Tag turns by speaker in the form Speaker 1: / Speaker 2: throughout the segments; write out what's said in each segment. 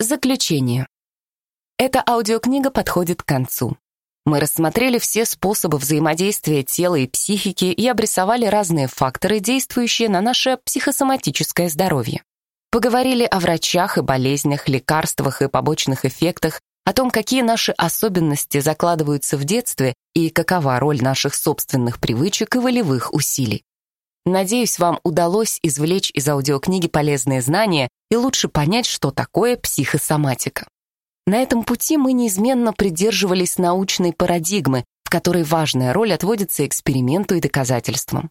Speaker 1: Заключение. Эта аудиокнига подходит к концу. Мы рассмотрели все способы взаимодействия тела и психики и обрисовали разные факторы, действующие на наше психосоматическое здоровье. Поговорили о врачах и болезнях, лекарствах и побочных эффектах, о том, какие наши особенности закладываются в детстве и какова роль наших собственных привычек и волевых усилий. Надеюсь, вам удалось извлечь из аудиокниги полезные знания и лучше понять, что такое психосоматика. На этом пути мы неизменно придерживались научной парадигмы, в которой важная роль отводится эксперименту и доказательствам.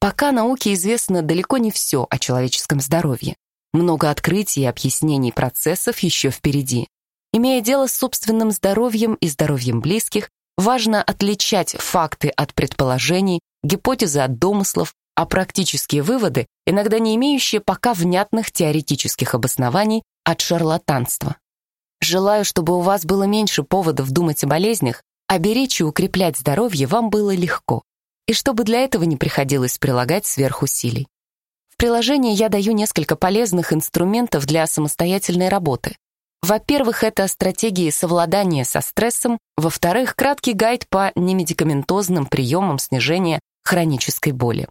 Speaker 1: Пока науке известно далеко не все о человеческом здоровье. Много открытий и объяснений процессов еще впереди. Имея дело с собственным здоровьем и здоровьем близких, важно отличать факты от предположений, гипотезы от домыслов, а практические выводы, иногда не имеющие пока внятных теоретических обоснований, от шарлатанства. Желаю, чтобы у вас было меньше поводов думать о болезнях, а беречь и укреплять здоровье вам было легко, и чтобы для этого не приходилось прилагать сверхусилий. В приложении я даю несколько полезных инструментов для самостоятельной работы. Во-первых, это стратегии совладания со стрессом, во-вторых, краткий гайд по немедикаментозным приемам снижения хронической боли.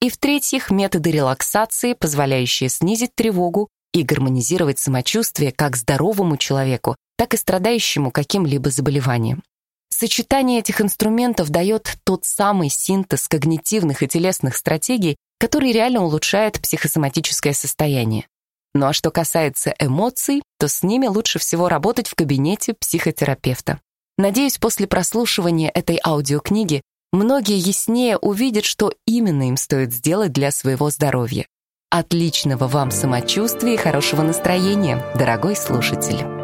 Speaker 1: И в-третьих, методы релаксации, позволяющие снизить тревогу и гармонизировать самочувствие как здоровому человеку, так и страдающему каким-либо заболеванием. Сочетание этих инструментов дает тот самый синтез когнитивных и телесных стратегий, который реально улучшает психосоматическое состояние. Ну а что касается эмоций, то с ними лучше всего работать в кабинете психотерапевта. Надеюсь, после прослушивания этой аудиокниги многие яснее увидят, что именно им стоит сделать для своего здоровья. Отличного вам самочувствия и хорошего настроения, дорогой слушатель!